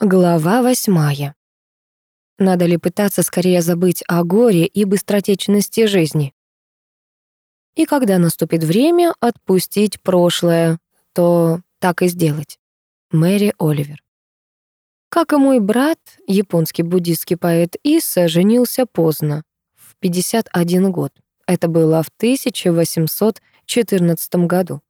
Глава восьмая. Надо ли пытаться скорее забыть о горе и быстротечности жизни? И когда наступит время отпустить прошлое, то так и сделать. Мэри Оливер. Как и мой брат, японский буддийский поэт Исса женился поздно, в 51 год. Это было в 1814 году.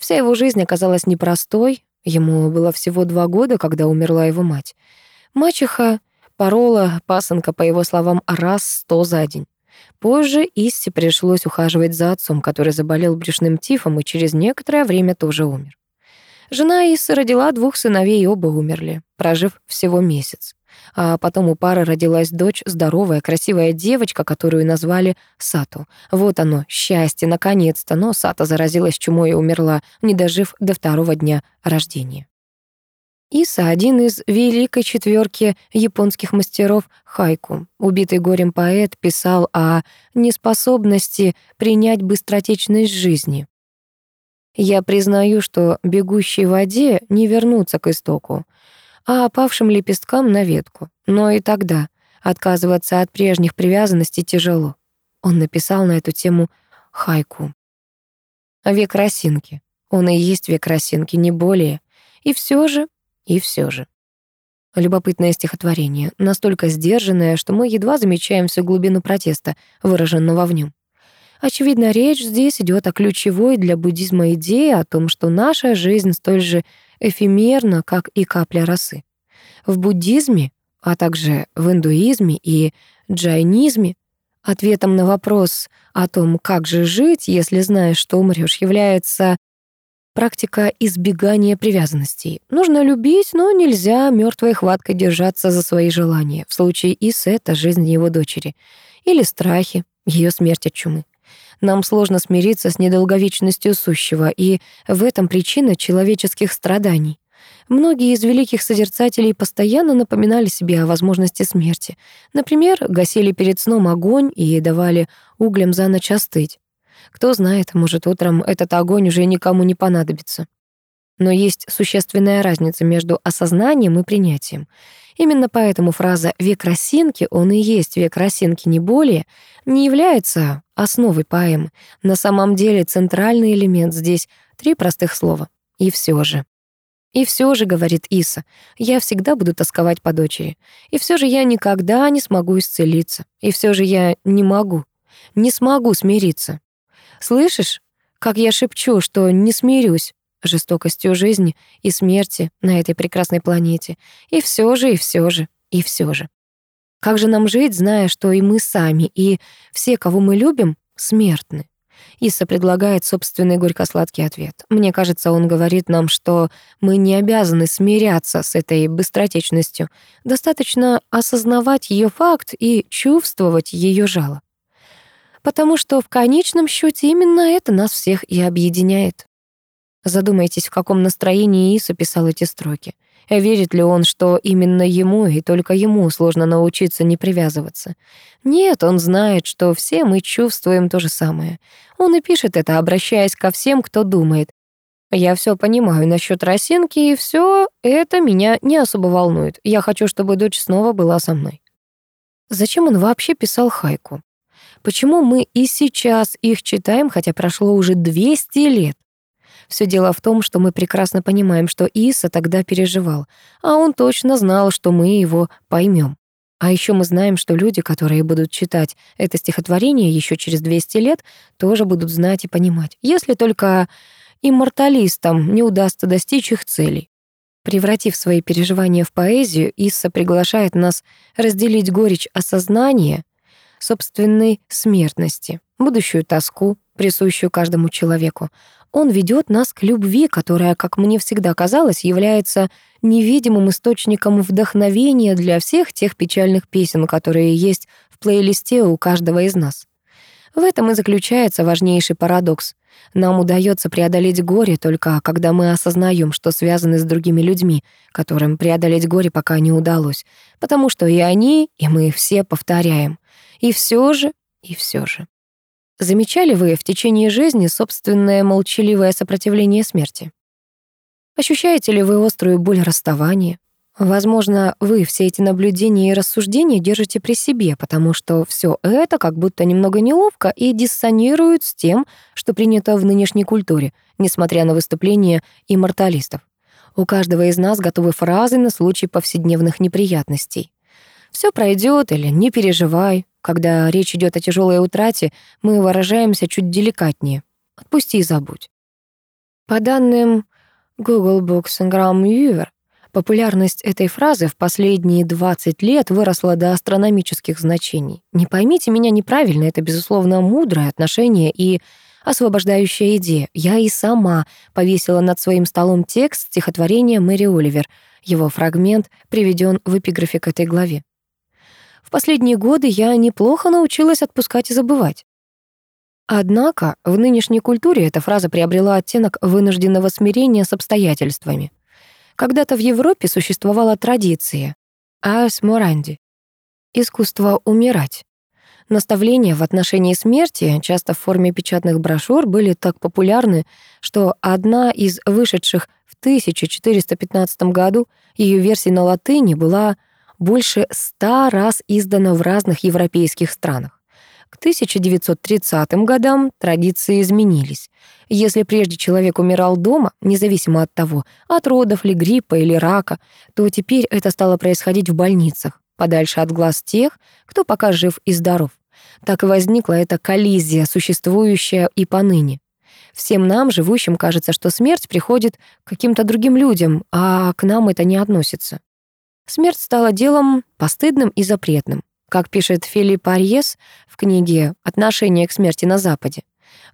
Вся его жизнь оказалась непростой, Ему было всего два года, когда умерла его мать. Мачеха порола пасынка, по его словам, раз сто за день. Позже Исси пришлось ухаживать за отцом, который заболел брюшным тифом и через некоторое время тоже умер. Жена Иссы родила двух сыновей, и оба умерли, прожив всего месяц. А потом у пары родилась дочь, здоровая, красивая девочка, которую назвали Сату. Вот оно, счастье, наконец-то. Но Сата заразилась чумой и умерла, не дожив до второго дня рождения. Иса — один из великой четверки японских мастеров хайку. Убитый горем поэт писал о неспособности принять быстротечность жизни. «Я признаю, что бегущей воде не вернуться к истоку а опавшим лепесткам на ветку. Но и тогда отказываться от прежних привязанностей тяжело. Он написал на эту тему хайку. Век росинки. Он и есть век росинки, не более. И все же, и все же. Любопытное стихотворение, настолько сдержанное, что мы едва замечаем всю глубину протеста, выраженного в нем. Очевидно, речь здесь идет о ключевой для буддизма идее о том, что наша жизнь столь же эфемерна, как и капля росы. В буддизме, а также в индуизме и джайнизме ответом на вопрос о том, как же жить, если знаешь, что умрёшь, является практика избегания привязанностей. Нужно любить, но нельзя мёртвой хваткой держаться за свои желания. В случае Исы это жизнь его дочери. Или страхи, её смерть от чумы. Нам сложно смириться с недолговечностью сущего, и в этом причина человеческих страданий. Многие из великих созерцателей постоянно напоминали себе о возможности смерти. Например, гасили перед сном огонь и давали углям за ночь остыть. Кто знает, может, утром этот огонь уже никому не понадобится. Но есть существенная разница между осознанием и принятием. Именно поэтому фраза «век росинки», он и есть век росинки, не более, не является основой поэмы. На самом деле центральный элемент здесь три простых слова. И все же. И все же, говорит Иса, я всегда буду тосковать по дочери. И все же я никогда не смогу исцелиться. И все же я не могу, не смогу смириться. Слышишь, как я шепчу, что не смирюсь? Жестокостью жизни и смерти на этой прекрасной планете. И все же, и все же, и все же. Как же нам жить, зная, что и мы сами, и все, кого мы любим, смертны? Иса предлагает собственный горько-сладкий ответ. Мне кажется, он говорит нам, что мы не обязаны смиряться с этой быстротечностью. Достаточно осознавать ее факт и чувствовать ее жало. Потому что в конечном счете именно это нас всех и объединяет. Задумайтесь, в каком настроении Иса писал эти строки. Верит ли он, что именно ему и только ему сложно научиться не привязываться? Нет, он знает, что все мы чувствуем то же самое. Он и пишет это, обращаясь ко всем, кто думает. Я все понимаю насчет росинки, и все это меня не особо волнует. Я хочу, чтобы дочь снова была со мной. Зачем он вообще писал хайку? Почему мы и сейчас их читаем, хотя прошло уже 200 лет? Все дело в том, что мы прекрасно понимаем, что Иса тогда переживал, а он точно знал, что мы его поймем. А еще мы знаем, что люди, которые будут читать это стихотворение еще через 200 лет, тоже будут знать и понимать, если только имморталистам не удастся достичь их целей. Превратив свои переживания в поэзию, Исса приглашает нас разделить горечь осознания собственной смертности, будущую тоску, присущую каждому человеку, он ведет нас к любви, которая, как мне всегда казалось, является невидимым источником вдохновения для всех тех печальных песен, которые есть в плейлисте у каждого из нас. В этом и заключается важнейший парадокс. Нам удается преодолеть горе только когда мы осознаем, что связаны с другими людьми, которым преодолеть горе пока не удалось, потому что и они, и мы все повторяем. И все же, и все же. Замечали вы в течение жизни собственное молчаливое сопротивление смерти? Ощущаете ли вы острую боль расставания? Возможно, вы все эти наблюдения и рассуждения держите при себе, потому что все это как будто немного неловко и диссонирует с тем, что принято в нынешней культуре, несмотря на выступления имморталистов. У каждого из нас готовы фразы на случай повседневных неприятностей. Все пройдет или не переживай. Когда речь идет о тяжелой утрате, мы выражаемся чуть деликатнее. Отпусти и забудь. По данным Google Books and Grammar Популярность этой фразы в последние 20 лет выросла до астрономических значений. Не поймите меня неправильно, это, безусловно, мудрое отношение и освобождающая идея. Я и сама повесила над своим столом текст стихотворения Мэри Оливер. Его фрагмент приведен в эпиграфе к этой главе. В последние годы я неплохо научилась отпускать и забывать. Однако в нынешней культуре эта фраза приобрела оттенок вынужденного смирения с обстоятельствами. Когда-то в Европе существовала традиция «ас моранди» — искусство умирать. Наставления в отношении смерти, часто в форме печатных брошюр, были так популярны, что одна из вышедших в 1415 году ее версий на латыни была больше ста раз издана в разных европейских странах. К 1930 годам традиции изменились. Если прежде человек умирал дома, независимо от того, от родов ли, гриппа или рака, то теперь это стало происходить в больницах, подальше от глаз тех, кто пока жив и здоров. Так и возникла эта коллизия, существующая и поныне. Всем нам, живущим, кажется, что смерть приходит к каким-то другим людям, а к нам это не относится. Смерть стала делом постыдным и запретным. Как пишет Филипп Арьес в книге «Отношение к смерти на Западе»,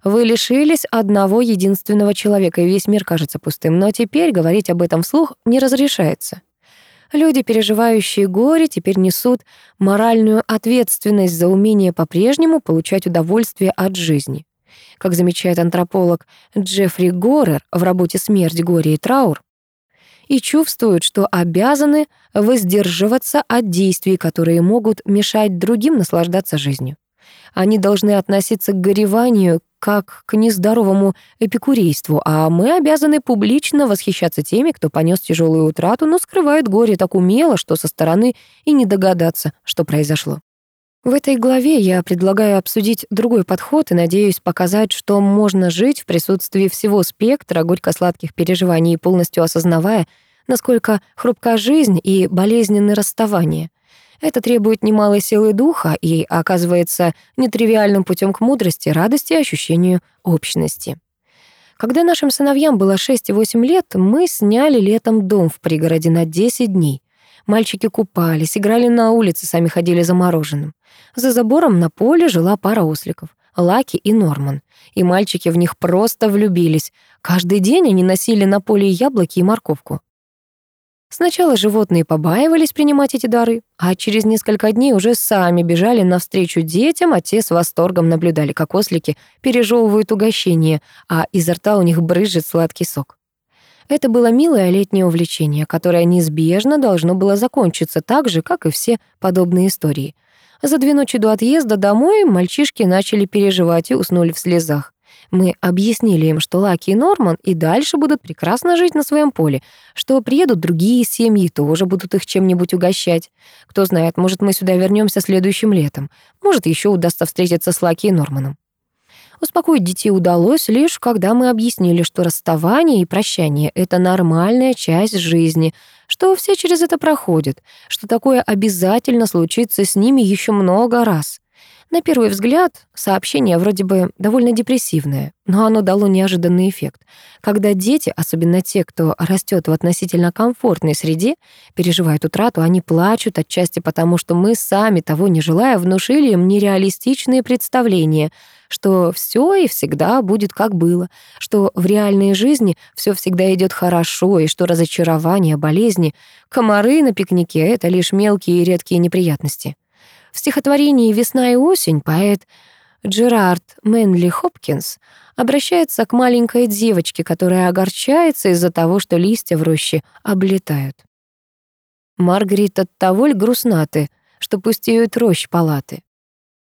вы лишились одного единственного человека, и весь мир кажется пустым, но теперь говорить об этом вслух не разрешается. Люди, переживающие горе, теперь несут моральную ответственность за умение по-прежнему получать удовольствие от жизни. Как замечает антрополог Джеффри Горер в работе «Смерть, горе и траур», и чувствуют, что обязаны воздерживаться от действий, которые могут мешать другим наслаждаться жизнью. Они должны относиться к гореванию как к нездоровому эпикурейству, а мы обязаны публично восхищаться теми, кто понес тяжелую утрату, но скрывает горе так умело, что со стороны и не догадаться, что произошло. В этой главе я предлагаю обсудить другой подход и надеюсь показать, что можно жить в присутствии всего спектра горько-сладких переживаний, полностью осознавая, насколько хрупка жизнь и болезненны расставания. Это требует немалой силы духа и оказывается нетривиальным путем к мудрости, радости и ощущению общности. Когда нашим сыновьям было 6 и 8 лет, мы сняли летом дом в пригороде на 10 дней. Мальчики купались, играли на улице, сами ходили за мороженым. За забором на поле жила пара осликов. Лаки и Норман. И мальчики в них просто влюбились. Каждый день они носили на поле яблоки и морковку. Сначала животные побаивались принимать эти дары, а через несколько дней уже сами бежали навстречу детям, а те с восторгом наблюдали, как ослики пережевывают угощение, а изо рта у них брызжет сладкий сок. Это было милое летнее увлечение, которое неизбежно должно было закончиться так же, как и все подобные истории — за две ночи до отъезда домой мальчишки начали переживать и уснули в слезах. Мы объяснили им, что Лаки и Норман и дальше будут прекрасно жить на своем поле, что приедут другие семьи, тоже будут их чем-нибудь угощать. Кто знает, может, мы сюда вернемся следующим летом. Может, еще удастся встретиться с Лаки и Норманом. Успокоить детей удалось лишь, когда мы объяснили, что расставание и прощание — это нормальная часть жизни, что все через это проходят, что такое обязательно случится с ними еще много раз. На первый взгляд, сообщение вроде бы довольно депрессивное, но оно дало неожиданный эффект. Когда дети, особенно те, кто растет в относительно комфортной среде, переживают утрату, они плачут отчасти потому, что мы сами, того не желая, внушили им нереалистичные представления, что все и всегда будет как было, что в реальной жизни все всегда идет хорошо, и что разочарование, болезни, комары на пикнике — это лишь мелкие и редкие неприятности. В стихотворении «Весна и осень» поэт Джерард Мэнли Хопкинс обращается к маленькой девочке, которая огорчается из-за того, что листья в роще облетают. Маргарита Таволь грустнаты, что пустеют рощ палаты.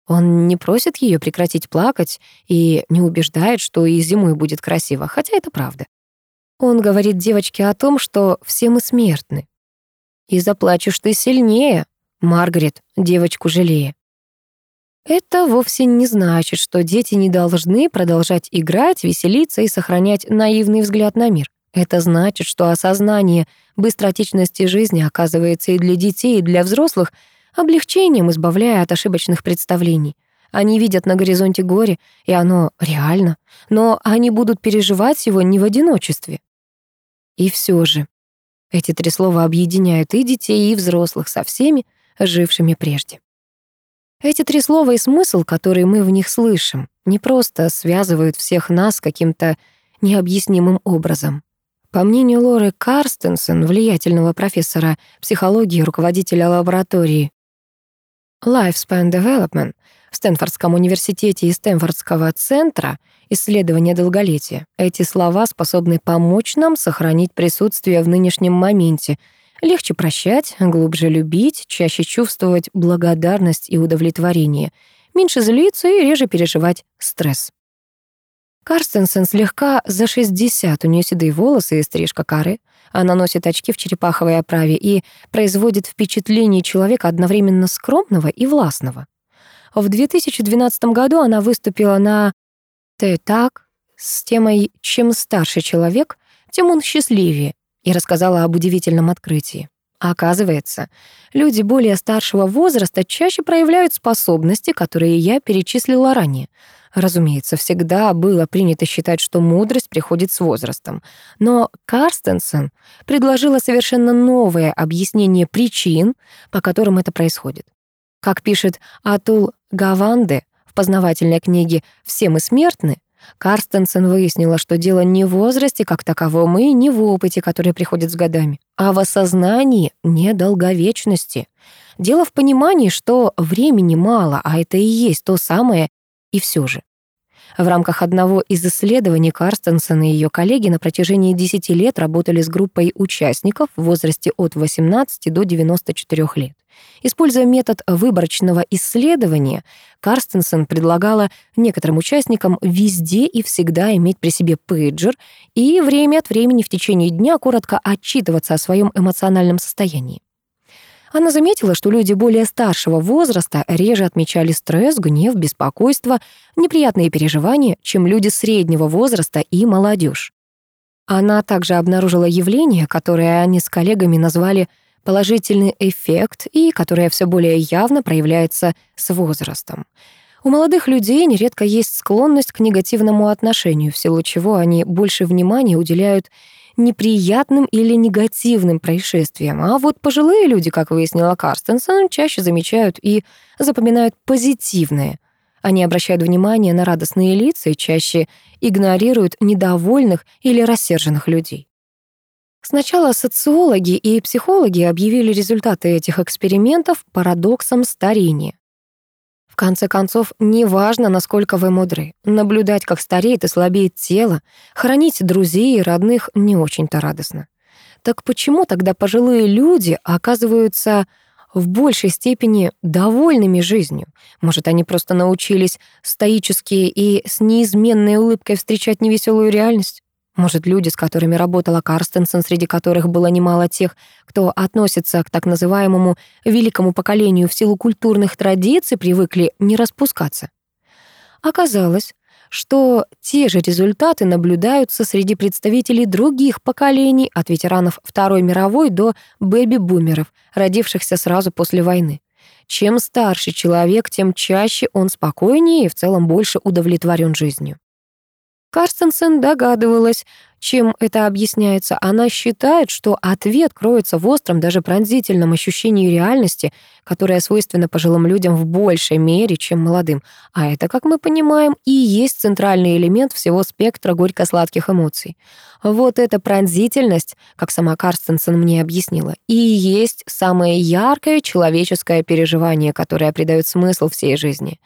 Он не просит ее прекратить плакать и не убеждает, что и зимой будет красиво, хотя это правда. Он говорит девочке о том, что все мы смертны, и заплачешь ты сильнее, Маргарет, девочку жалея. Это вовсе не значит, что дети не должны продолжать играть, веселиться и сохранять наивный взгляд на мир. Это значит, что осознание быстротечности жизни оказывается и для детей, и для взрослых облегчением, избавляя от ошибочных представлений. Они видят на горизонте горе, и оно реально, но они будут переживать его не в одиночестве. И все же, эти три слова объединяют и детей, и взрослых со всеми, жившими прежде. Эти три слова и смысл, который мы в них слышим, не просто связывают всех нас каким-то необъяснимым образом. По мнению Лоры Карстенсен, влиятельного профессора психологии и руководителя лаборатории Lifespan Development в Стэнфордском университете и Стэнфордского центра исследования долголетия, эти слова способны помочь нам сохранить присутствие в нынешнем моменте — Легче прощать, глубже любить, чаще чувствовать благодарность и удовлетворение, меньше злиться и реже переживать стресс. Карстенсен слегка за 60, у нее седые волосы и стрижка кары. Она носит очки в черепаховой оправе и производит впечатление человека одновременно скромного и властного. В 2012 году она выступила на «Т-так» с темой «Чем старше человек, тем он счастливее», и рассказала об удивительном открытии. А оказывается, люди более старшего возраста чаще проявляют способности, которые я перечислила ранее. Разумеется, всегда было принято считать, что мудрость приходит с возрастом. Но Карстенсен предложила совершенно новое объяснение причин, по которым это происходит. Как пишет Атул Гаванде в познавательной книге «Все мы смертны», Карстенсен выяснила, что дело не в возрасте как таковом и не в опыте, который приходит с годами, а в осознании недолговечности. Дело в понимании, что времени мало, а это и есть то самое, и все же. В рамках одного из исследований Карстенсен и ее коллеги на протяжении 10 лет работали с группой участников в возрасте от 18 до 94 лет. Используя метод выборочного исследования, Карстенсен предлагала некоторым участникам везде и всегда иметь при себе пейджер и время от времени в течение дня коротко отчитываться о своем эмоциональном состоянии. Она заметила, что люди более старшего возраста реже отмечали стресс, гнев, беспокойство, неприятные переживания, чем люди среднего возраста и молодежь. Она также обнаружила явление, которое они с коллегами назвали положительный эффект и которое все более явно проявляется с возрастом. У молодых людей нередко есть склонность к негативному отношению, в силу чего они больше внимания уделяют неприятным или негативным происшествиям. А вот пожилые люди, как выяснила Карстенсон, чаще замечают и запоминают позитивное. Они обращают внимание на радостные лица и чаще игнорируют недовольных или рассерженных людей. Сначала социологи и психологи объявили результаты этих экспериментов парадоксом старения. В конце концов, неважно, насколько вы мудры. Наблюдать, как стареет и слабеет тело, хранить друзей и родных не очень-то радостно. Так почему тогда пожилые люди оказываются в большей степени довольными жизнью? Может, они просто научились стоически и с неизменной улыбкой встречать невеселую реальность? Может, люди, с которыми работала Карстенсен, среди которых было немало тех, кто относится к так называемому великому поколению в силу культурных традиций, привыкли не распускаться. Оказалось, что те же результаты наблюдаются среди представителей других поколений, от ветеранов Второй мировой до бэби-бумеров, родившихся сразу после войны. Чем старше человек, тем чаще он спокойнее и в целом больше удовлетворен жизнью. Карстенсен догадывалась, чем это объясняется. Она считает, что ответ кроется в остром, даже пронзительном ощущении реальности, которое свойственно пожилым людям в большей мере, чем молодым. А это, как мы понимаем, и есть центральный элемент всего спектра горько-сладких эмоций. Вот эта пронзительность, как сама Карстенсен мне объяснила, и есть самое яркое человеческое переживание, которое придает смысл всей жизни.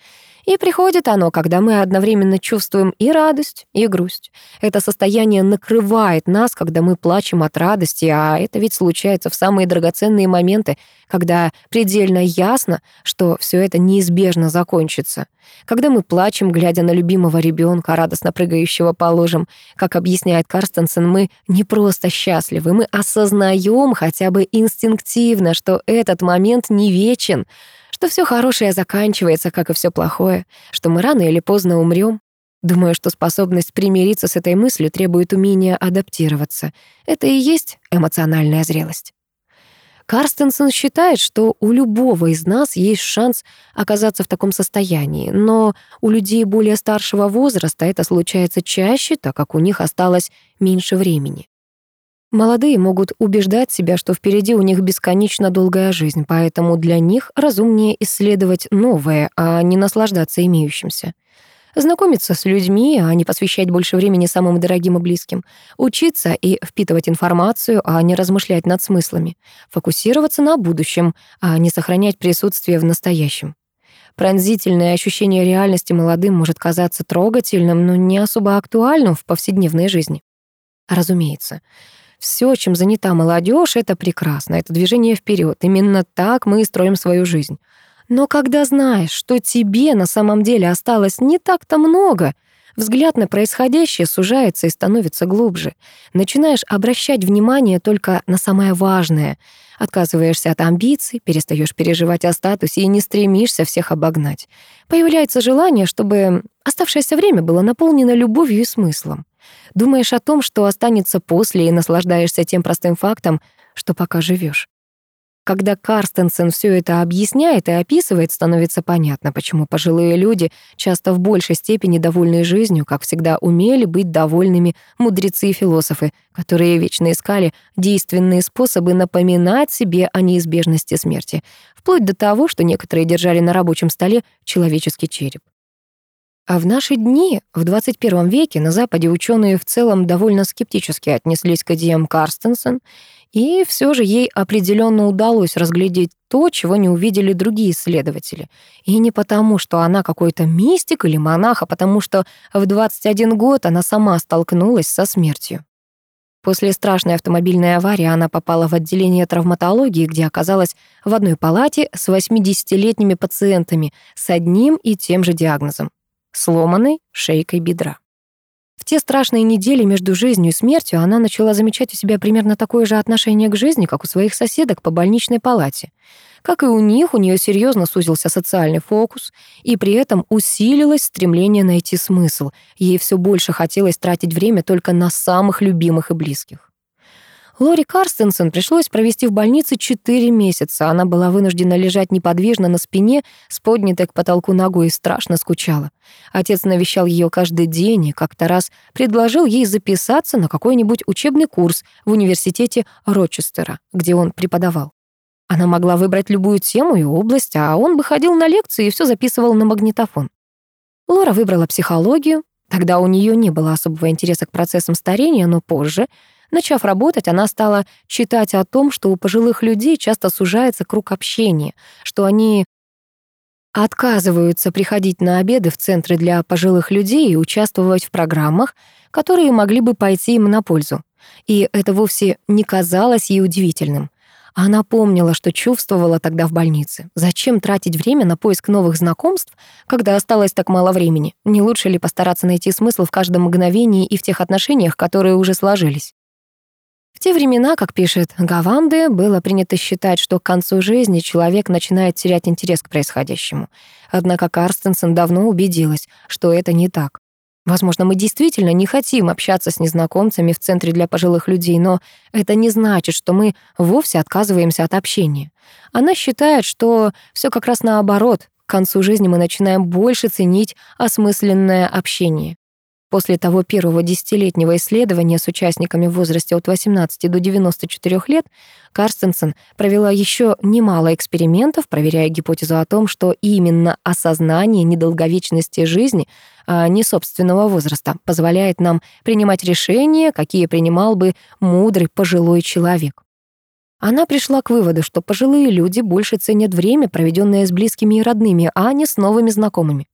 И приходит оно, когда мы одновременно чувствуем и радость, и грусть. Это состояние накрывает нас, когда мы плачем от радости, а это ведь случается в самые драгоценные моменты, когда предельно ясно, что все это неизбежно закончится. Когда мы плачем, глядя на любимого ребенка, радостно прыгающего по ложам, как объясняет Карстенсен, мы не просто счастливы, мы осознаем хотя бы инстинктивно, что этот момент не вечен, что все хорошее заканчивается, как и все плохое, что мы рано или поздно умрем. Думаю, что способность примириться с этой мыслью требует умения адаптироваться. Это и есть эмоциональная зрелость. Карстенсон считает, что у любого из нас есть шанс оказаться в таком состоянии, но у людей более старшего возраста это случается чаще, так как у них осталось меньше времени. Молодые могут убеждать себя, что впереди у них бесконечно долгая жизнь, поэтому для них разумнее исследовать новое, а не наслаждаться имеющимся. Знакомиться с людьми, а не посвящать больше времени самым дорогим и близким. Учиться и впитывать информацию, а не размышлять над смыслами. Фокусироваться на будущем, а не сохранять присутствие в настоящем. Пронзительное ощущение реальности молодым может казаться трогательным, но не особо актуальным в повседневной жизни. Разумеется, все, чем занята молодежь, это прекрасно, это движение вперед. Именно так мы и строим свою жизнь. Но когда знаешь, что тебе на самом деле осталось не так-то много, взгляд на происходящее сужается и становится глубже. Начинаешь обращать внимание только на самое важное. Отказываешься от амбиций, перестаешь переживать о статусе и не стремишься всех обогнать. Появляется желание, чтобы оставшееся время было наполнено любовью и смыслом. Думаешь о том, что останется после, и наслаждаешься тем простым фактом, что пока живешь. Когда Карстенсен все это объясняет и описывает, становится понятно, почему пожилые люди часто в большей степени довольны жизнью, как всегда умели быть довольными мудрецы и философы, которые вечно искали действенные способы напоминать себе о неизбежности смерти, вплоть до того, что некоторые держали на рабочем столе человеческий череп. А в наши дни, в 21 веке, на Западе ученые в целом довольно скептически отнеслись к идеям Карстенсен, и все же ей определенно удалось разглядеть то, чего не увидели другие исследователи. И не потому, что она какой-то мистик или монах, а потому что в 21 год она сама столкнулась со смертью. После страшной автомобильной аварии она попала в отделение травматологии, где оказалась в одной палате с 80-летними пациентами с одним и тем же диагнозом сломанной шейкой бедра. В те страшные недели между жизнью и смертью она начала замечать у себя примерно такое же отношение к жизни, как у своих соседок по больничной палате. Как и у них, у нее серьезно сузился социальный фокус, и при этом усилилось стремление найти смысл. Ей все больше хотелось тратить время только на самых любимых и близких. Лори Карстенсен пришлось провести в больнице 4 месяца. Она была вынуждена лежать неподвижно на спине, с поднятой к потолку ногой и страшно скучала. Отец навещал ее каждый день и как-то раз предложил ей записаться на какой-нибудь учебный курс в университете Рочестера, где он преподавал. Она могла выбрать любую тему и область, а он бы ходил на лекции и все записывал на магнитофон. Лора выбрала психологию. Тогда у нее не было особого интереса к процессам старения, но позже — Начав работать, она стала читать о том, что у пожилых людей часто сужается круг общения, что они отказываются приходить на обеды в центры для пожилых людей и участвовать в программах, которые могли бы пойти им на пользу. И это вовсе не казалось ей удивительным. Она помнила, что чувствовала тогда в больнице. Зачем тратить время на поиск новых знакомств, когда осталось так мало времени? Не лучше ли постараться найти смысл в каждом мгновении и в тех отношениях, которые уже сложились? В те времена, как пишет Гаванде, было принято считать, что к концу жизни человек начинает терять интерес к происходящему. Однако Карстенсен давно убедилась, что это не так. Возможно, мы действительно не хотим общаться с незнакомцами в центре для пожилых людей, но это не значит, что мы вовсе отказываемся от общения. Она считает, что все как раз наоборот. К концу жизни мы начинаем больше ценить осмысленное общение. После того первого десятилетнего исследования с участниками в возрасте от 18 до 94 лет Карстенсен провела еще немало экспериментов, проверяя гипотезу о том, что именно осознание недолговечности жизни, а не собственного возраста, позволяет нам принимать решения, какие принимал бы мудрый пожилой человек. Она пришла к выводу, что пожилые люди больше ценят время, проведенное с близкими и родными, а не с новыми знакомыми.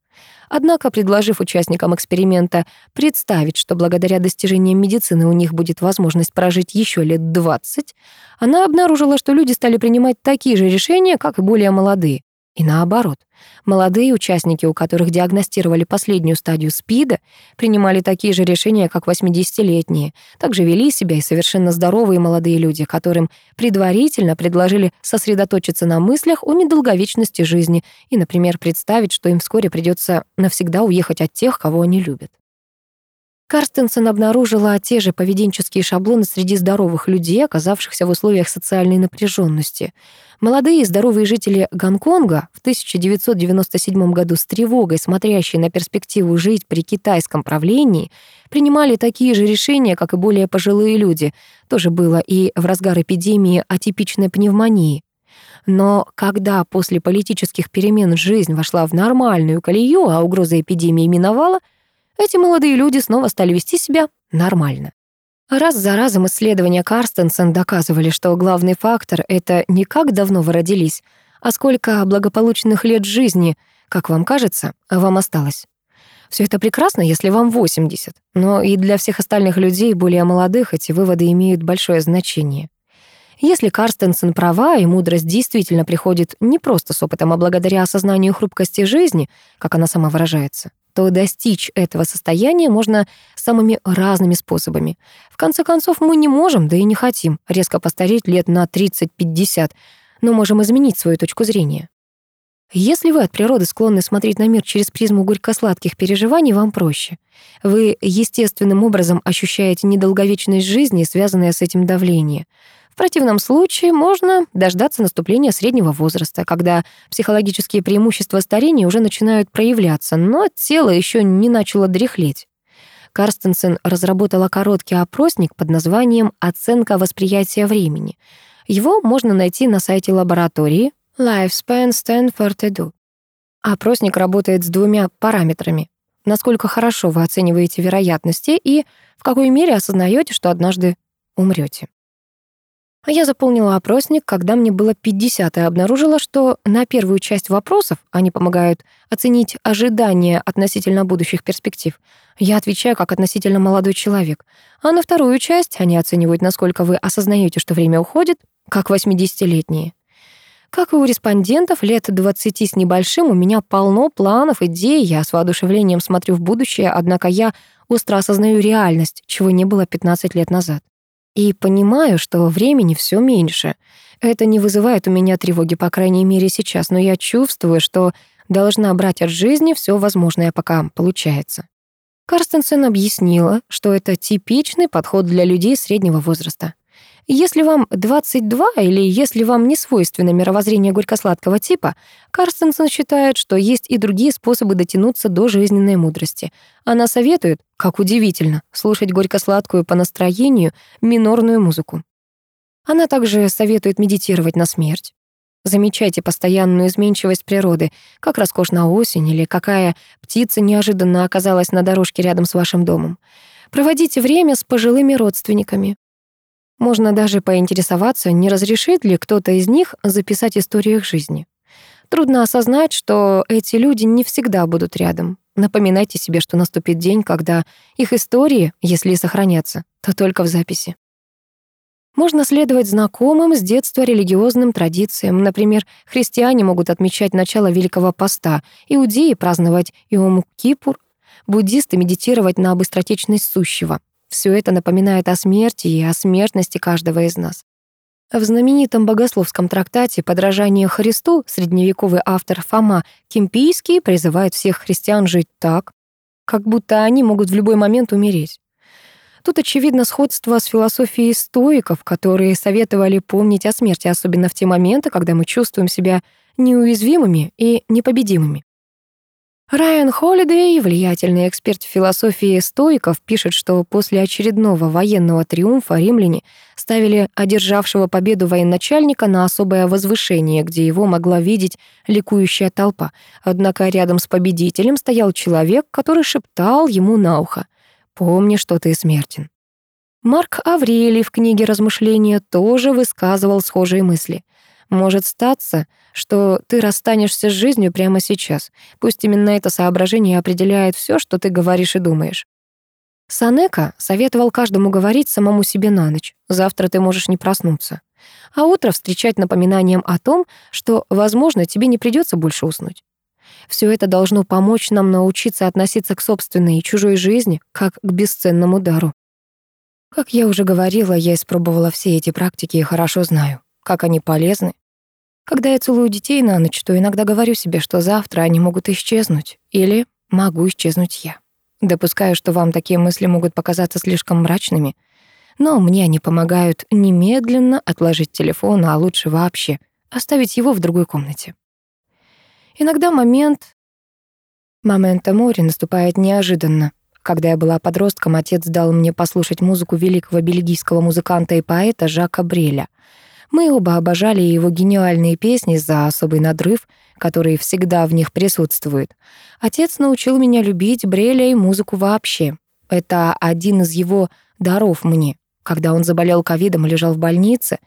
Однако, предложив участникам эксперимента представить, что благодаря достижениям медицины у них будет возможность прожить еще лет 20, она обнаружила, что люди стали принимать такие же решения, как и более молодые. И наоборот, молодые участники, у которых диагностировали последнюю стадию СПИДа, принимали такие же решения, как 80-летние. Также вели себя и совершенно здоровые молодые люди, которым предварительно предложили сосредоточиться на мыслях о недолговечности жизни и, например, представить, что им вскоре придется навсегда уехать от тех, кого они любят. Карстенсен обнаружила те же поведенческие шаблоны среди здоровых людей, оказавшихся в условиях социальной напряженности. Молодые и здоровые жители Гонконга в 1997 году с тревогой, смотрящие на перспективу жить при китайском правлении, принимали такие же решения, как и более пожилые люди. Тоже было и в разгар эпидемии атипичной пневмонии. Но когда после политических перемен жизнь вошла в нормальную колею, а угроза эпидемии миновала — эти молодые люди снова стали вести себя нормально. Раз за разом исследования Карстенсен доказывали, что главный фактор — это не как давно вы родились, а сколько благополучных лет жизни, как вам кажется, вам осталось. Все это прекрасно, если вам 80, но и для всех остальных людей, более молодых, эти выводы имеют большое значение. Если Карстенсен права, и мудрость действительно приходит не просто с опытом, а благодаря осознанию хрупкости жизни, как она сама выражается, то достичь этого состояния можно самыми разными способами. В конце концов, мы не можем, да и не хотим резко постареть лет на 30-50, но можем изменить свою точку зрения. Если вы от природы склонны смотреть на мир через призму горько-сладких переживаний, вам проще. Вы естественным образом ощущаете недолговечность жизни, связанное с этим давление — в противном случае можно дождаться наступления среднего возраста, когда психологические преимущества старения уже начинают проявляться, но тело еще не начало дряхлеть. Карстенсен разработала короткий опросник под названием «Оценка восприятия времени». Его можно найти на сайте лаборатории Lifespan Stanford Edu. Опросник работает с двумя параметрами. Насколько хорошо вы оцениваете вероятности и в какой мере осознаете, что однажды умрете. А я заполнила опросник, когда мне было 50, и обнаружила, что на первую часть вопросов, они помогают оценить ожидания относительно будущих перспектив, я отвечаю как относительно молодой человек. А на вторую часть они оценивают, насколько вы осознаете, что время уходит, как 80-летние. Как и у респондентов, лет 20 с небольшим у меня полно планов, идей, я с воодушевлением смотрю в будущее, однако я остро осознаю реальность, чего не было 15 лет назад. И понимаю, что времени все меньше. Это не вызывает у меня тревоги, по крайней мере, сейчас, но я чувствую, что должна брать от жизни все возможное, пока получается. Карстенсен объяснила, что это типичный подход для людей среднего возраста. Если вам 22 или если вам не свойственно мировоззрение горько-сладкого типа, Карстенсен считает, что есть и другие способы дотянуться до жизненной мудрости. Она советует, как удивительно, слушать горько-сладкую по настроению минорную музыку. Она также советует медитировать на смерть. Замечайте постоянную изменчивость природы, как роскошна осень или какая птица неожиданно оказалась на дорожке рядом с вашим домом. Проводите время с пожилыми родственниками. Можно даже поинтересоваться, не разрешит ли кто-то из них записать историю их жизни. Трудно осознать, что эти люди не всегда будут рядом. Напоминайте себе, что наступит день, когда их истории, если и сохранятся, то только в записи. Можно следовать знакомым с детства религиозным традициям. Например, христиане могут отмечать начало Великого Поста, иудеи праздновать Иом-Кипур, буддисты медитировать на быстротечность сущего. Все это напоминает о смерти и о смертности каждого из нас. В знаменитом богословском трактате «Подражание Христу» средневековый автор Фома Кемпийский призывает всех христиан жить так, как будто они могут в любой момент умереть. Тут очевидно сходство с философией стоиков, которые советовали помнить о смерти, особенно в те моменты, когда мы чувствуем себя неуязвимыми и непобедимыми. Райан Холидей, влиятельный эксперт в философии стоиков, пишет, что после очередного военного триумфа римляне ставили одержавшего победу военачальника на особое возвышение, где его могла видеть ликующая толпа. Однако рядом с победителем стоял человек, который шептал ему на ухо «Помни, что ты смертен». Марк Аврелий в книге «Размышления» тоже высказывал схожие мысли. Может статься, что ты расстанешься с жизнью прямо сейчас. Пусть именно это соображение определяет все, что ты говоришь и думаешь. Санека советовал каждому говорить самому себе на ночь. Завтра ты можешь не проснуться. А утро встречать напоминанием о том, что, возможно, тебе не придется больше уснуть. Все это должно помочь нам научиться относиться к собственной и чужой жизни как к бесценному дару. Как я уже говорила, я испробовала все эти практики и хорошо знаю, как они полезны. Когда я целую детей на ночь, то иногда говорю себе, что завтра они могут исчезнуть, или могу исчезнуть я. Допускаю, что вам такие мысли могут показаться слишком мрачными, но мне они помогают немедленно отложить телефон, а лучше вообще оставить его в другой комнате. Иногда момент... Момента мори наступает неожиданно. Когда я была подростком, отец дал мне послушать музыку великого бельгийского музыканта и поэта Жака Бреля. Мы оба обожали его гениальные песни за особый надрыв — который всегда в них присутствует. Отец научил меня любить Бреля и музыку вообще. Это один из его даров мне. Когда он заболел ковидом и лежал в больнице,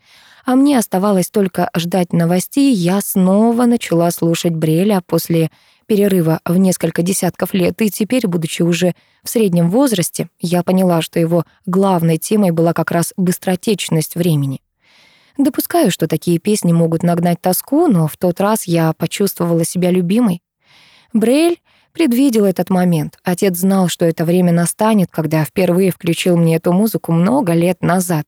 а мне оставалось только ждать новостей, я снова начала слушать Бреля после перерыва в несколько десятков лет, и теперь, будучи уже в среднем возрасте, я поняла, что его главной темой была как раз быстротечность времени. Допускаю, что такие песни могут нагнать тоску, но в тот раз я почувствовала себя любимой. Брель предвидел этот момент. Отец знал, что это время настанет, когда впервые включил мне эту музыку много лет назад.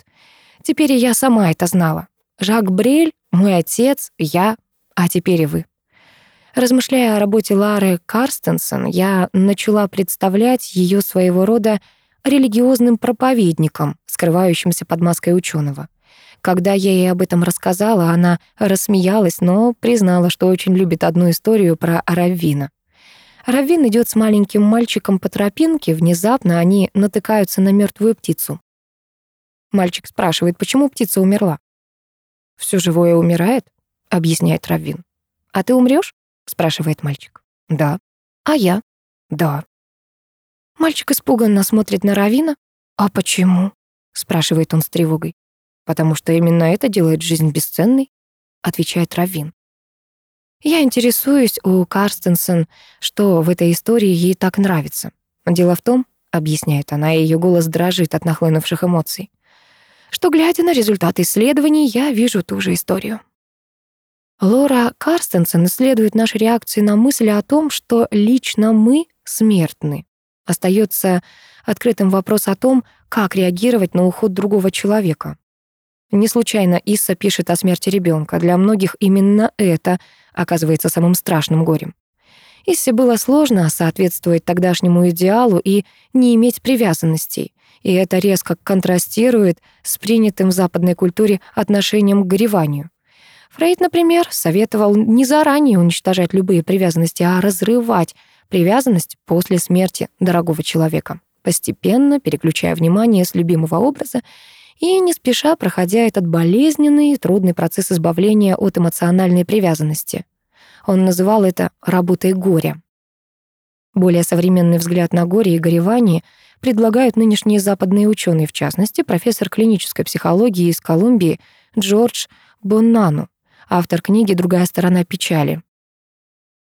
Теперь и я сама это знала. Жак Брель, мой отец, я, а теперь и вы. Размышляя о работе Лары Карстенсон, я начала представлять ее своего рода религиозным проповедником, скрывающимся под маской ученого. Когда я ей об этом рассказала, она рассмеялась, но признала, что очень любит одну историю про Раввина. Раввин идет с маленьким мальчиком по тропинке, внезапно они натыкаются на мертвую птицу. Мальчик спрашивает, почему птица умерла. Все живое умирает», — объясняет Раввин. «А ты умрешь? спрашивает мальчик. «Да». «А я?» «Да». Мальчик испуганно смотрит на Равина. «А почему?» — спрашивает он с тревогой. «Потому что именно это делает жизнь бесценной», — отвечает Равин. Я интересуюсь у Карстенсен, что в этой истории ей так нравится. Дело в том, объясняет она, её голос дрожит от нахлынувших эмоций, что, глядя на результаты исследований, я вижу ту же историю. Лора Карстенсен исследует наши реакции на мысли о том, что лично мы смертны. Остается открытым вопрос о том, как реагировать на уход другого человека. Не случайно Исса пишет о смерти ребенка. Для многих именно это оказывается самым страшным горем. Иссе было сложно соответствовать тогдашнему идеалу и не иметь привязанностей. И это резко контрастирует с принятым в западной культуре отношением к гореванию. Фрейд, например, советовал не заранее уничтожать любые привязанности, а разрывать привязанность после смерти дорогого человека, постепенно переключая внимание с любимого образа и не спеша проходя этот болезненный и трудный процесс избавления от эмоциональной привязанности. Он называл это «работой горя». Более современный взгляд на горе и горевание предлагают нынешние западные ученые, в частности, профессор клинической психологии из Колумбии Джордж Боннану, автор книги «Другая сторона печали».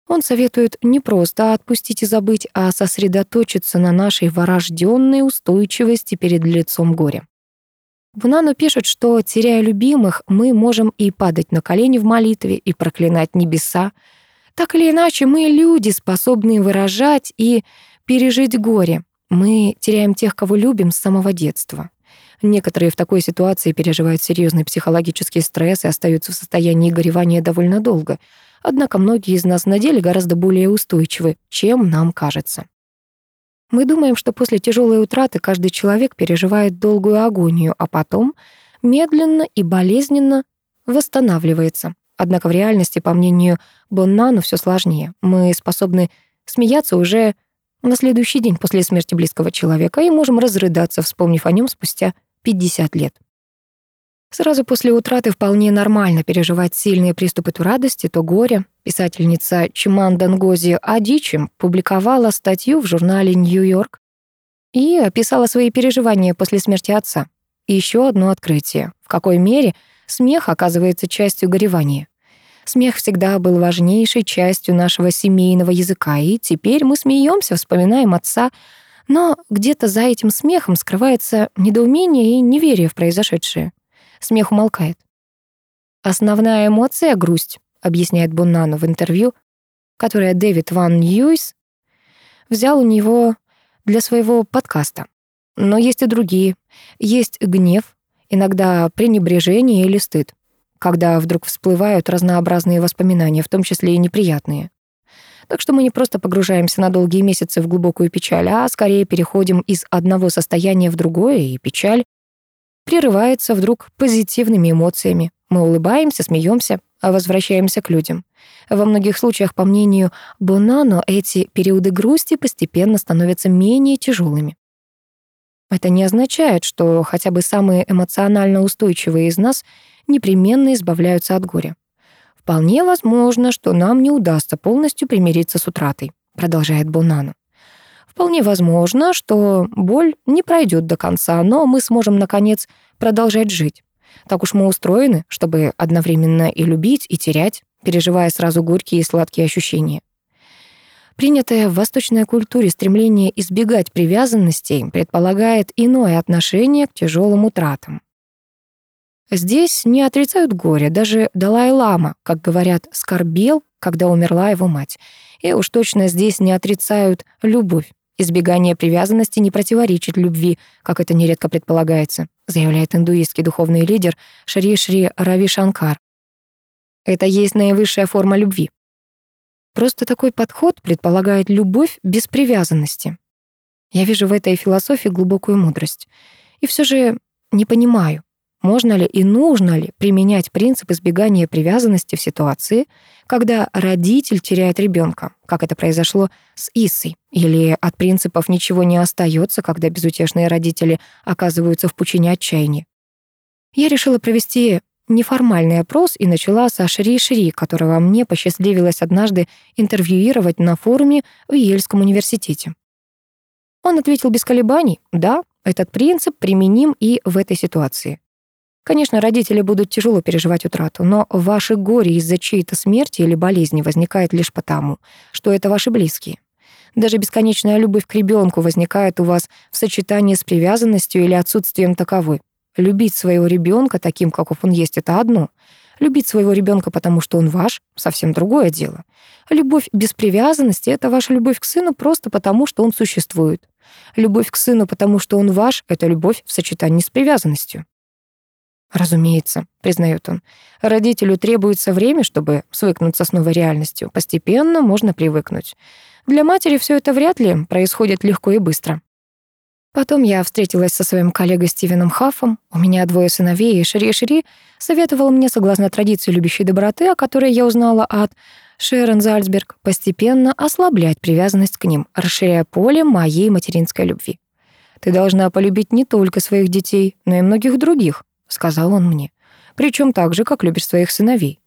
Он советует не просто отпустить и забыть, а сосредоточиться на нашей врожденной устойчивости перед лицом горя. Бунано пишет, что, теряя любимых, мы можем и падать на колени в молитве, и проклинать небеса. Так или иначе, мы люди, способные выражать и пережить горе. Мы теряем тех, кого любим с самого детства. Некоторые в такой ситуации переживают серьезный психологический стресс и остаются в состоянии горевания довольно долго. Однако многие из нас на деле гораздо более устойчивы, чем нам кажется. Мы думаем, что после тяжелой утраты каждый человек переживает долгую агонию, а потом медленно и болезненно восстанавливается. Однако в реальности, по мнению Боннану, все сложнее. Мы способны смеяться уже на следующий день после смерти близкого человека и можем разрыдаться, вспомнив о нем спустя 50 лет. Сразу после утраты вполне нормально переживать сильные приступы то радости, то горя. Писательница Чиманда Нгози Адичи публиковала статью в журнале «Нью-Йорк» и описала свои переживания после смерти отца. Еще одно открытие. В какой мере Смех оказывается частью горевания. Смех всегда был важнейшей частью нашего семейного языка, и теперь мы смеемся, вспоминаем отца, но где-то за этим смехом скрывается недоумение и неверие в произошедшее. Смех умолкает. Основная эмоция — грусть, объясняет Боннано в интервью, которое Дэвид Ван Ньюис взял у него для своего подкаста. Но есть и другие. Есть гнев, иногда пренебрежение или стыд, когда вдруг всплывают разнообразные воспоминания, в том числе и неприятные. Так что мы не просто погружаемся на долгие месяцы в глубокую печаль, а скорее переходим из одного состояния в другое, и печаль прерывается вдруг позитивными эмоциями. Мы улыбаемся, смеемся, а возвращаемся к людям. Во многих случаях, по мнению Бонано, эти периоды грусти постепенно становятся менее тяжелыми. Это не означает, что хотя бы самые эмоционально устойчивые из нас непременно избавляются от горя. Вполне возможно, что нам не удастся полностью примириться с утратой, продолжает Бонано. Вполне возможно, что боль не пройдет до конца, но мы сможем, наконец, продолжать жить. Так уж мы устроены, чтобы одновременно и любить, и терять, переживая сразу горькие и сладкие ощущения. Принятое в восточной культуре стремление избегать привязанностей предполагает иное отношение к тяжелым утратам. Здесь не отрицают горе, даже Далай-лама, как говорят, скорбел, когда умерла его мать. И уж точно здесь не отрицают любовь. Избегание привязанности не противоречит любви, как это нередко предполагается, заявляет индуистский духовный лидер Шри Шри Рави Шанкар. Это есть наивысшая форма любви. Просто такой подход предполагает любовь без привязанности. Я вижу в этой философии глубокую мудрость. И все же не понимаю, можно ли и нужно ли применять принцип избегания привязанности в ситуации, когда родитель теряет ребенка, как это произошло с Иссой, или от принципов ничего не остается, когда безутешные родители оказываются в пучине отчаяния. Я решила провести неформальный опрос и начала со Шри Шри, которого мне посчастливилось однажды интервьюировать на форуме в Ельском университете. Он ответил без колебаний, да, этот принцип применим и в этой ситуации. Конечно, родители будут тяжело переживать утрату, но ваше горе из-за чьей-то смерти или болезни возникает лишь потому, что это ваши близкие. Даже бесконечная любовь к ребенку возникает у вас в сочетании с привязанностью или отсутствием таковой. Любить своего ребенка таким, каков он есть, это одно. Любить своего ребенка, потому что он ваш, совсем другое дело. Любовь без привязанности — это ваша любовь к сыну просто потому, что он существует. Любовь к сыну, потому что он ваш — это любовь в сочетании с привязанностью. Разумеется, признает он, родителю требуется время, чтобы свыкнуться с новой реальностью. Постепенно можно привыкнуть. Для матери все это вряд ли происходит легко и быстро. Потом я встретилась со своим коллегой Стивеном Хаффом. У меня двое сыновей, и Шири-Шири советовал мне, согласно традиции любящей доброты, о которой я узнала от Шерон Зальцберг, постепенно ослаблять привязанность к ним, расширяя поле моей материнской любви. Ты должна полюбить не только своих детей, но и многих других, сказал он мне. Причем так же, как любишь своих сыновей.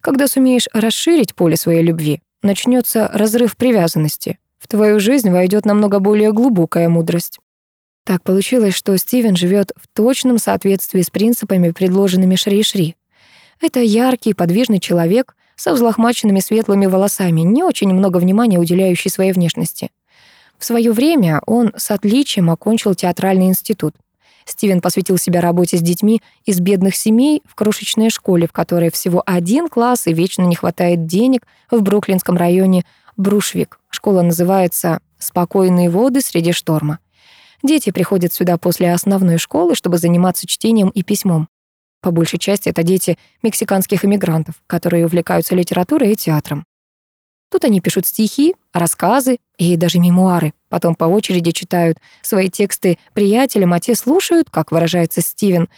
Когда сумеешь расширить поле своей любви, начнется разрыв привязанности. В твою жизнь войдет намного более глубокая мудрость. Так получилось, что Стивен живет в точном соответствии с принципами, предложенными Шри-Шри. Это яркий, подвижный человек со взлохмаченными светлыми волосами, не очень много внимания уделяющий своей внешности. В свое время он с отличием окончил театральный институт. Стивен посвятил себя работе с детьми из бедных семей в крошечной школе, в которой всего один класс и вечно не хватает денег в бруклинском районе Брушвик. Школа называется «Спокойные воды среди шторма». Дети приходят сюда после основной школы, чтобы заниматься чтением и письмом. По большей части это дети мексиканских иммигрантов, которые увлекаются литературой и театром. Тут они пишут стихи, рассказы и даже мемуары. Потом по очереди читают свои тексты приятелям, а те слушают, как выражается Стивен,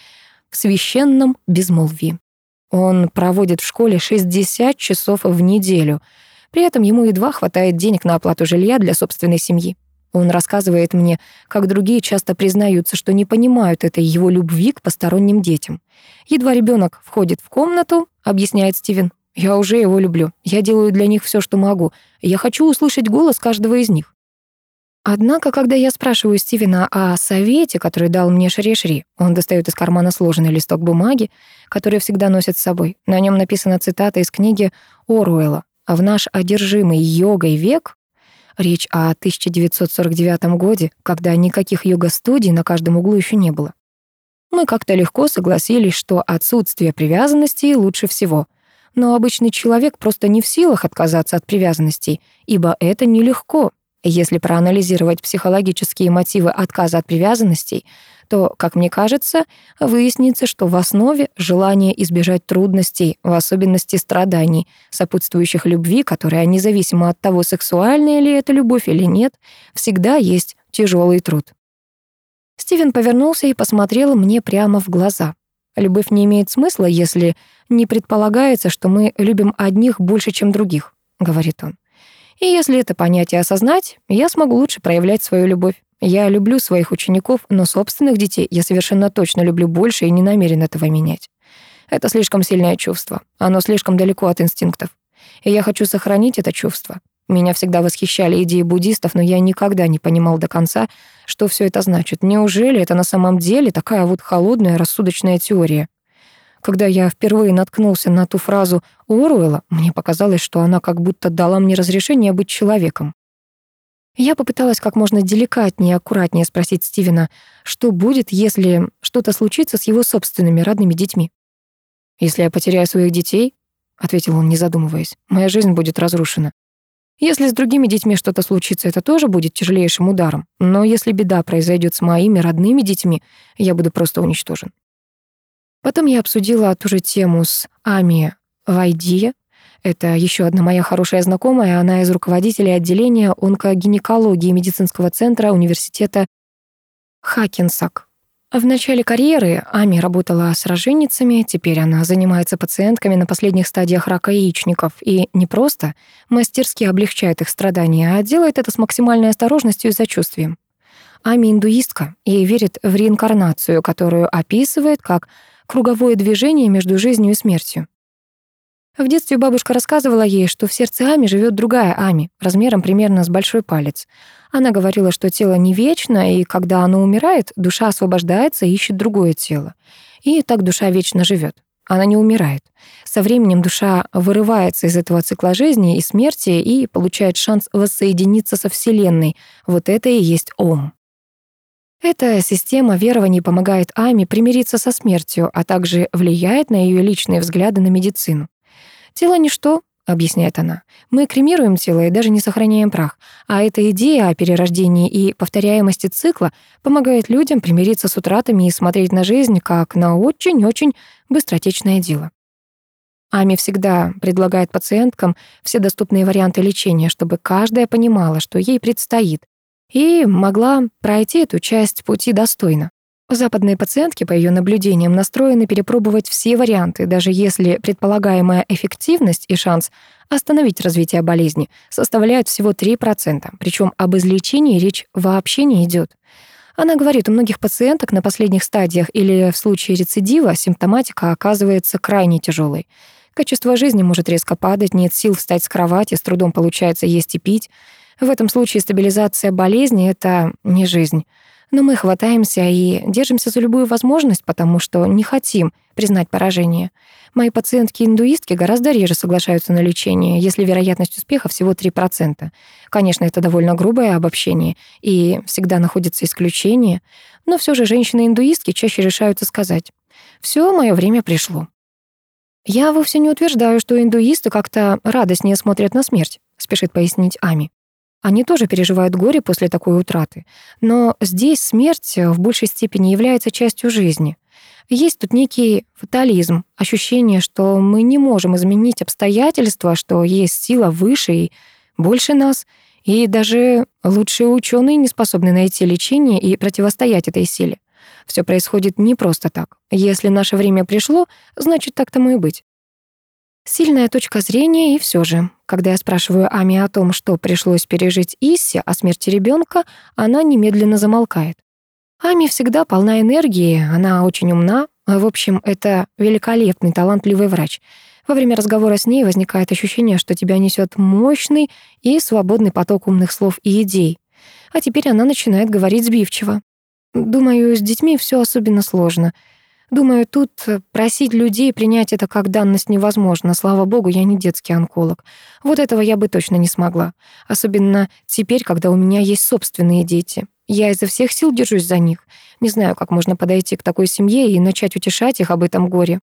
в священном безмолвии. Он проводит в школе 60 часов в неделю. При этом ему едва хватает денег на оплату жилья для собственной семьи. Он рассказывает мне, как другие часто признаются, что не понимают этой его любви к посторонним детям. Едва ребенок входит в комнату, объясняет Стивен, я уже его люблю. Я делаю для них все, что могу. Я хочу услышать голос каждого из них. Однако, когда я спрашиваю Стивена о совете, который дал мне Шри-Шри, он достает из кармана сложенный листок бумаги, который всегда носит с собой. На нем написана цитата из книги Оруэлла «В наш одержимый йогой век» Речь о 1949 годе, когда никаких йога-студий на каждом углу еще не было. Мы как-то легко согласились, что отсутствие привязанностей лучше всего. Но обычный человек просто не в силах отказаться от привязанностей, ибо это нелегко. Если проанализировать психологические мотивы отказа от привязанностей, то, как мне кажется, выяснится, что в основе желание избежать трудностей, в особенности страданий, сопутствующих любви, которая, независимо от того, сексуальная ли это любовь или нет, всегда есть тяжелый труд. Стивен повернулся и посмотрел мне прямо в глаза. Любовь не имеет смысла, если не предполагается, что мы любим одних больше, чем других, говорит он. И если это понятие осознать, я смогу лучше проявлять свою любовь. Я люблю своих учеников, но собственных детей я совершенно точно люблю больше и не намерен этого менять. Это слишком сильное чувство. Оно слишком далеко от инстинктов. И я хочу сохранить это чувство. Меня всегда восхищали идеи буддистов, но я никогда не понимал до конца, что все это значит. Неужели это на самом деле такая вот холодная рассудочная теория? Когда я впервые наткнулся на ту фразу Оруэлла, мне показалось, что она как будто дала мне разрешение быть человеком. Я попыталась как можно деликатнее и аккуратнее спросить Стивена, что будет, если что-то случится с его собственными родными детьми. «Если я потеряю своих детей», — ответил он, не задумываясь, — «моя жизнь будет разрушена. Если с другими детьми что-то случится, это тоже будет тяжелейшим ударом. Но если беда произойдет с моими родными детьми, я буду просто уничтожен. Потом я обсудила ту же тему с Ами Вайдия. Это еще одна моя хорошая знакомая, она из руководителей отделения онкогинекологии медицинского центра университета Хакенсак. В начале карьеры Ами работала с роженицами, теперь она занимается пациентками на последних стадиях рака яичников и не просто мастерски облегчает их страдания, а делает это с максимальной осторожностью и сочувствием. Ами индуистка и верит в реинкарнацию, которую описывает как круговое движение между жизнью и смертью. В детстве бабушка рассказывала ей, что в сердце Ами живет другая Ами, размером примерно с большой палец. Она говорила, что тело не вечно, и когда оно умирает, душа освобождается и ищет другое тело. И так душа вечно живет. Она не умирает. Со временем душа вырывается из этого цикла жизни и смерти и получает шанс воссоединиться со Вселенной. Вот это и есть Ом. Эта система верований помогает Ами примириться со смертью, а также влияет на ее личные взгляды на медицину. «Тело — ничто», — объясняет она. «Мы кремируем тело и даже не сохраняем прах. А эта идея о перерождении и повторяемости цикла помогает людям примириться с утратами и смотреть на жизнь как на очень-очень быстротечное дело». Ами всегда предлагает пациенткам все доступные варианты лечения, чтобы каждая понимала, что ей предстоит, и могла пройти эту часть пути достойно. Западные пациентки, по ее наблюдениям, настроены перепробовать все варианты, даже если предполагаемая эффективность и шанс остановить развитие болезни составляют всего 3%, причем об излечении речь вообще не идет. Она говорит, у многих пациенток на последних стадиях или в случае рецидива симптоматика оказывается крайне тяжелой. Качество жизни может резко падать, нет сил встать с кровати, с трудом получается есть и пить. В этом случае стабилизация болезни — это не жизнь. Но мы хватаемся и держимся за любую возможность, потому что не хотим признать поражение. Мои пациентки-индуистки гораздо реже соглашаются на лечение, если вероятность успеха всего 3%. Конечно, это довольно грубое обобщение, и всегда находятся исключения, но все же женщины-индуистки чаще решаются сказать «Все, мое время пришло». «Я вовсе не утверждаю, что индуисты как-то радостнее смотрят на смерть», спешит пояснить Ами. Они тоже переживают горе после такой утраты. Но здесь смерть в большей степени является частью жизни. Есть тут некий фатализм, ощущение, что мы не можем изменить обстоятельства, что есть сила выше и больше нас, и даже лучшие ученые не способны найти лечение и противостоять этой силе. Все происходит не просто так. Если наше время пришло, значит, так тому и быть. Сильная точка зрения, и все же, когда я спрашиваю Ами о том, что пришлось пережить Иссе о смерти ребенка, она немедленно замолкает. Ами всегда полна энергии, она очень умна, в общем, это великолепный, талантливый врач. Во время разговора с ней возникает ощущение, что тебя несет мощный и свободный поток умных слов и идей. А теперь она начинает говорить сбивчиво. Думаю, с детьми все особенно сложно. Думаю, тут просить людей принять это как данность невозможно. Слава богу, я не детский онколог. Вот этого я бы точно не смогла. Особенно теперь, когда у меня есть собственные дети. Я изо всех сил держусь за них. Не знаю, как можно подойти к такой семье и начать утешать их об этом горе.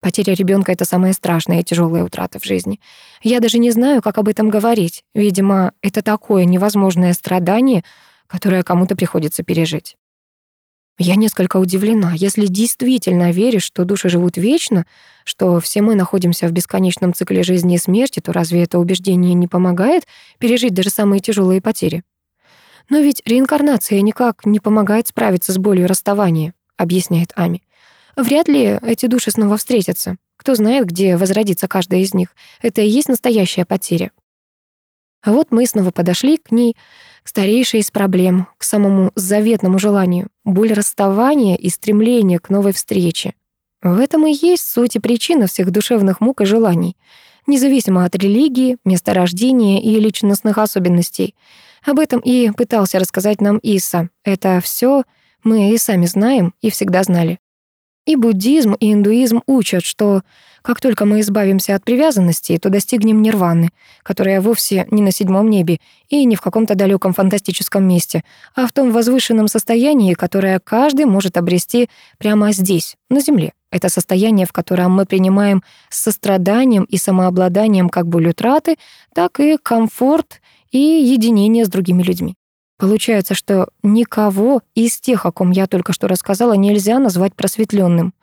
Потеря ребенка это самая страшная и тяжелая утрата в жизни. Я даже не знаю, как об этом говорить. Видимо, это такое невозможное страдание, которое кому-то приходится пережить. Я несколько удивлена. Если действительно веришь, что души живут вечно, что все мы находимся в бесконечном цикле жизни и смерти, то разве это убеждение не помогает пережить даже самые тяжелые потери? Но ведь реинкарнация никак не помогает справиться с болью расставания, объясняет Ами. Вряд ли эти души снова встретятся. Кто знает, где возродится каждая из них. Это и есть настоящая потеря. А вот мы снова подошли к ней, к старейшей из проблем, к самому заветному желанию, боль расставания и стремление к новой встрече. В этом и есть суть и причина всех душевных мук и желаний, независимо от религии, места рождения и личностных особенностей. Об этом и пытался рассказать нам Иса. Это все мы и сами знаем и всегда знали. И буддизм, и индуизм учат, что как только мы избавимся от привязанностей, то достигнем нирваны, которая вовсе не на седьмом небе и не в каком-то далеком фантастическом месте, а в том возвышенном состоянии, которое каждый может обрести прямо здесь, на земле. Это состояние, в котором мы принимаем с состраданием и самообладанием как боль утраты, так и комфорт и единение с другими людьми. Получается, что никого из тех, о ком я только что рассказала, нельзя назвать просветленным.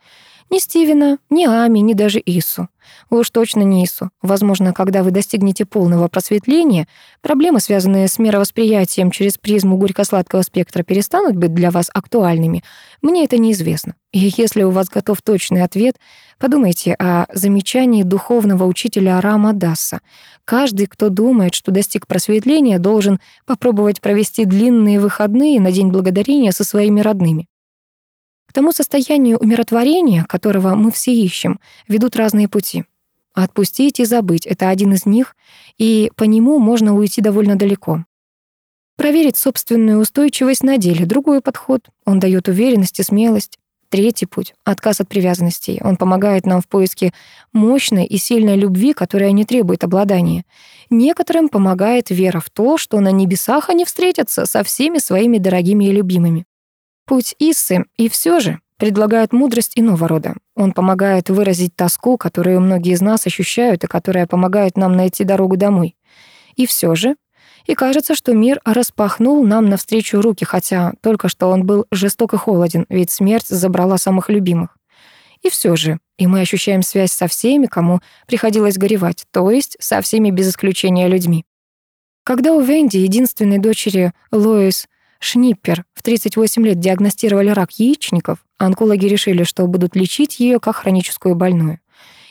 Ни Стивена, ни Ами, ни даже Ису. Уж точно не Ису. Возможно, когда вы достигнете полного просветления, проблемы, связанные с мировосприятием через призму горько-сладкого спектра, перестанут быть для вас актуальными. Мне это неизвестно. И если у вас готов точный ответ, подумайте о замечании духовного учителя Рама Дасса. Каждый, кто думает, что достиг просветления, должен попробовать провести длинные выходные на День Благодарения со своими родными тому состоянию умиротворения, которого мы все ищем, ведут разные пути. Отпустить и забыть — это один из них, и по нему можно уйти довольно далеко. Проверить собственную устойчивость на деле — другой подход. Он дает уверенность и смелость. Третий путь — отказ от привязанностей. Он помогает нам в поиске мощной и сильной любви, которая не требует обладания. Некоторым помогает вера в то, что на небесах они встретятся со всеми своими дорогими и любимыми. Путь Иссы и все же предлагает мудрость иного рода. Он помогает выразить тоску, которую многие из нас ощущают и которая помогает нам найти дорогу домой. И все же, и кажется, что мир распахнул нам навстречу руки, хотя только что он был жесток и холоден, ведь смерть забрала самых любимых. И все же, и мы ощущаем связь со всеми, кому приходилось горевать, то есть со всеми без исключения людьми. Когда у Венди, единственной дочери Лоис, Шниппер в 38 лет диагностировали рак яичников, а онкологи решили, что будут лечить ее как хроническую больную.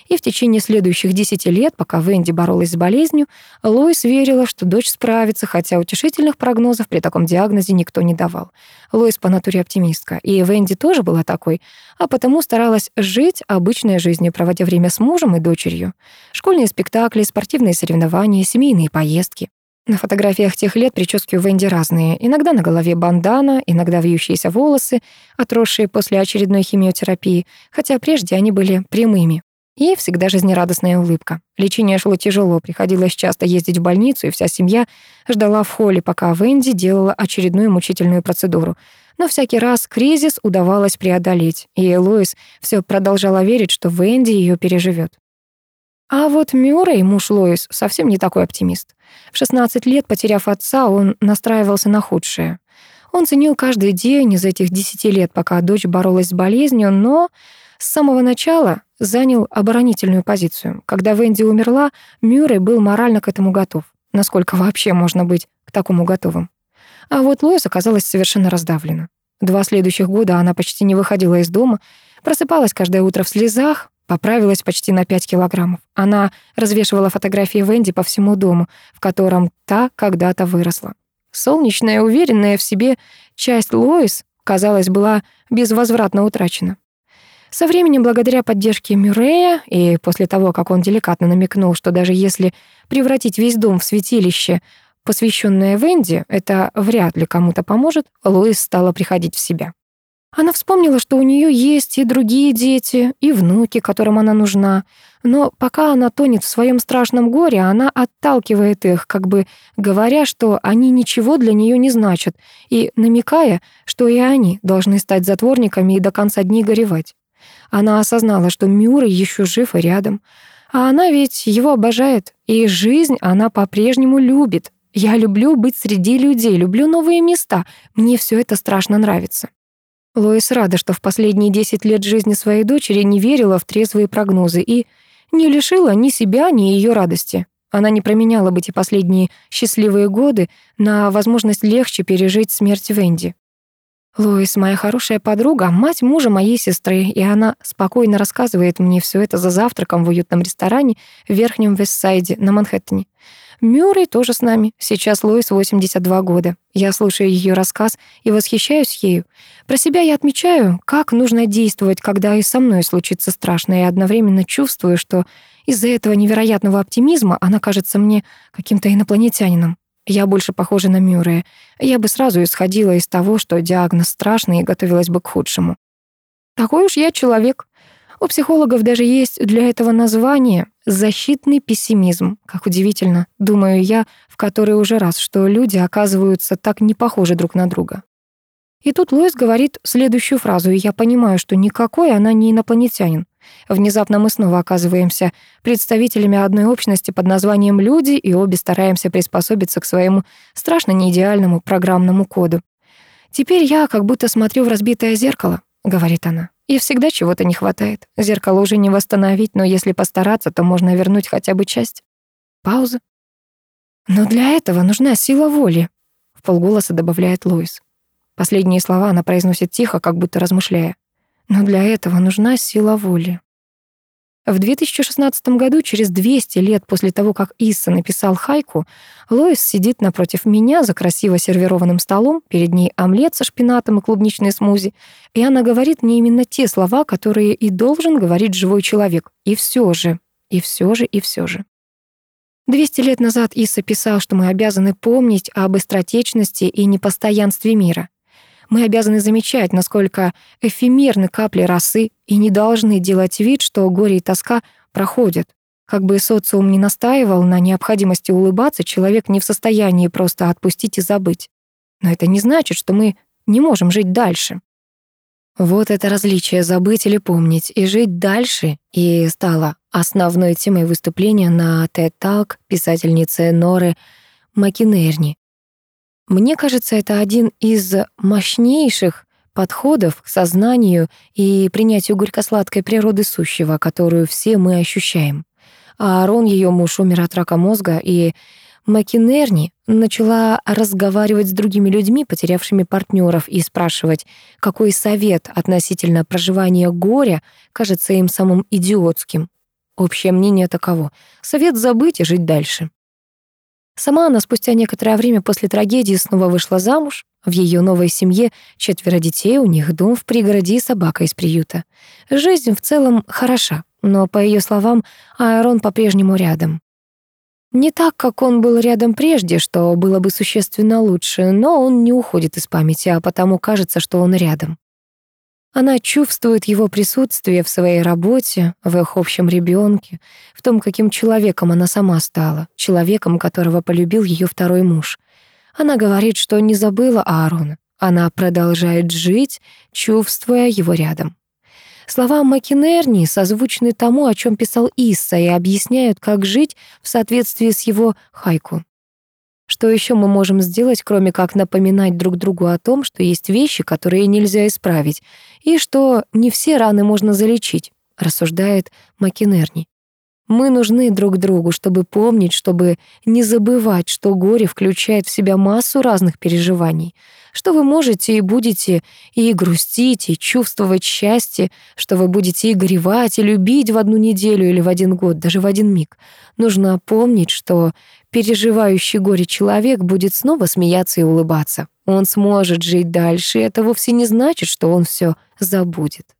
И в течение следующих 10 лет, пока Венди боролась с болезнью, Лоис верила, что дочь справится, хотя утешительных прогнозов при таком диагнозе никто не давал. Лоис по натуре оптимистка, и Венди тоже была такой, а потому старалась жить обычной жизнью, проводя время с мужем и дочерью. Школьные спектакли, спортивные соревнования, семейные поездки. На фотографиях тех лет прически у Венди разные. Иногда на голове бандана, иногда вьющиеся волосы, отросшие после очередной химиотерапии, хотя прежде они были прямыми. И всегда жизнерадостная улыбка. Лечение шло тяжело, приходилось часто ездить в больницу, и вся семья ждала в холле, пока Венди делала очередную мучительную процедуру. Но всякий раз кризис удавалось преодолеть, и Лоис все продолжала верить, что Венди ее переживет. А вот Мюррей, муж Лоис, совсем не такой оптимист. В 16 лет, потеряв отца, он настраивался на худшее. Он ценил каждый день из этих 10 лет, пока дочь боролась с болезнью, но с самого начала занял оборонительную позицию. Когда Венди умерла, Мюррей был морально к этому готов. Насколько вообще можно быть к такому готовым? А вот Лоис оказалась совершенно раздавлена. Два следующих года она почти не выходила из дома, просыпалась каждое утро в слезах, Поправилась почти на 5 килограммов. Она развешивала фотографии Венди по всему дому, в котором та когда-то выросла. Солнечная, уверенная в себе часть Лоис, казалось, была безвозвратно утрачена. Со временем, благодаря поддержке Мюррея, и после того, как он деликатно намекнул, что даже если превратить весь дом в святилище, посвященная Венди, это вряд ли кому-то поможет, Лоис стала приходить в себя. Она вспомнила, что у нее есть и другие дети, и внуки, которым она нужна. Но пока она тонет в своем страшном горе, она отталкивает их, как бы говоря, что они ничего для нее не значат, и намекая, что и они должны стать затворниками и до конца дней горевать. Она осознала, что Мюррей еще жив и рядом. А она ведь его обожает, и жизнь она по-прежнему любит. Я люблю быть среди людей, люблю новые места. Мне все это страшно нравится. Лоис рада, что в последние 10 лет жизни своей дочери не верила в трезвые прогнозы и не лишила ни себя, ни ее радости. Она не променяла бы эти последние счастливые годы на возможность легче пережить смерть Венди. Лоис, моя хорошая подруга, мать мужа моей сестры, и она спокойно рассказывает мне все это за завтраком в уютном ресторане в Верхнем Вестсайде на Манхэттене. Мюррей тоже с нами. Сейчас Лоис 82 года. Я слушаю ее рассказ и восхищаюсь ею. Про себя я отмечаю, как нужно действовать, когда и со мной случится страшно, и одновременно чувствую, что из-за этого невероятного оптимизма она кажется мне каким-то инопланетянином. Я больше похожа на Мюррея. Я бы сразу исходила из того, что диагноз страшный и готовилась бы к худшему. Такой уж я человек. У психологов даже есть для этого название «защитный пессимизм». Как удивительно, думаю я, в который уже раз, что люди оказываются так не похожи друг на друга. И тут Лоис говорит следующую фразу, и я понимаю, что никакой она не инопланетянин. Внезапно мы снова оказываемся представителями одной общности под названием «люди», и обе стараемся приспособиться к своему страшно неидеальному программному коду. «Теперь я как будто смотрю в разбитое зеркало», — говорит она. И всегда чего-то не хватает. Зеркало уже не восстановить, но если постараться, то можно вернуть хотя бы часть. Пауза. Но для этого нужна сила воли, в полголоса добавляет Луис. Последние слова она произносит тихо, как будто размышляя. Но для этого нужна сила воли. В 2016 году, через 200 лет после того, как Исса написал хайку, Лоис сидит напротив меня за красиво сервированным столом, перед ней омлет со шпинатом и клубничной смузи, и она говорит мне именно те слова, которые и должен говорить живой человек. И все же, и все же, и все же. 200 лет назад Исса писал, что мы обязаны помнить об быстротечности и непостоянстве мира. Мы обязаны замечать, насколько эфемерны капли росы и не должны делать вид, что горе и тоска проходят. Как бы социум ни настаивал на необходимости улыбаться, человек не в состоянии просто отпустить и забыть. Но это не значит, что мы не можем жить дальше. Вот это различие забыть или помнить и жить дальше и стало основной темой выступления на TED Talk писательницы Норы Макинерни, мне кажется, это один из мощнейших подходов к сознанию и принятию горько-сладкой природы сущего, которую все мы ощущаем. А Аарон, ее муж, умер от рака мозга, и Макинерни начала разговаривать с другими людьми, потерявшими партнеров, и спрашивать, какой совет относительно проживания горя кажется им самым идиотским. Общее мнение таково. Совет забыть и жить дальше. Сама она спустя некоторое время после трагедии снова вышла замуж. В ее новой семье четверо детей, у них дом в пригороде и собака из приюта. Жизнь в целом хороша, но, по ее словам, Аарон по-прежнему рядом. Не так, как он был рядом прежде, что было бы существенно лучше, но он не уходит из памяти, а потому кажется, что он рядом. Она чувствует его присутствие в своей работе, в их общем ребенке, в том, каким человеком она сама стала, человеком, которого полюбил ее второй муж. Она говорит, что не забыла Аарона. Она продолжает жить, чувствуя его рядом. Слова Макинерни созвучны тому, о чем писал Исса, и объясняют, как жить в соответствии с его хайку. Что еще мы можем сделать, кроме как напоминать друг другу о том, что есть вещи, которые нельзя исправить, и что не все раны можно залечить, рассуждает Макинерни. Мы нужны друг другу, чтобы помнить, чтобы не забывать, что горе включает в себя массу разных переживаний, что вы можете и будете и грустить, и чувствовать счастье, что вы будете и горевать, и любить в одну неделю или в один год, даже в один миг. Нужно помнить, что переживающий горе человек будет снова смеяться и улыбаться. Он сможет жить дальше, и это вовсе не значит, что он все забудет.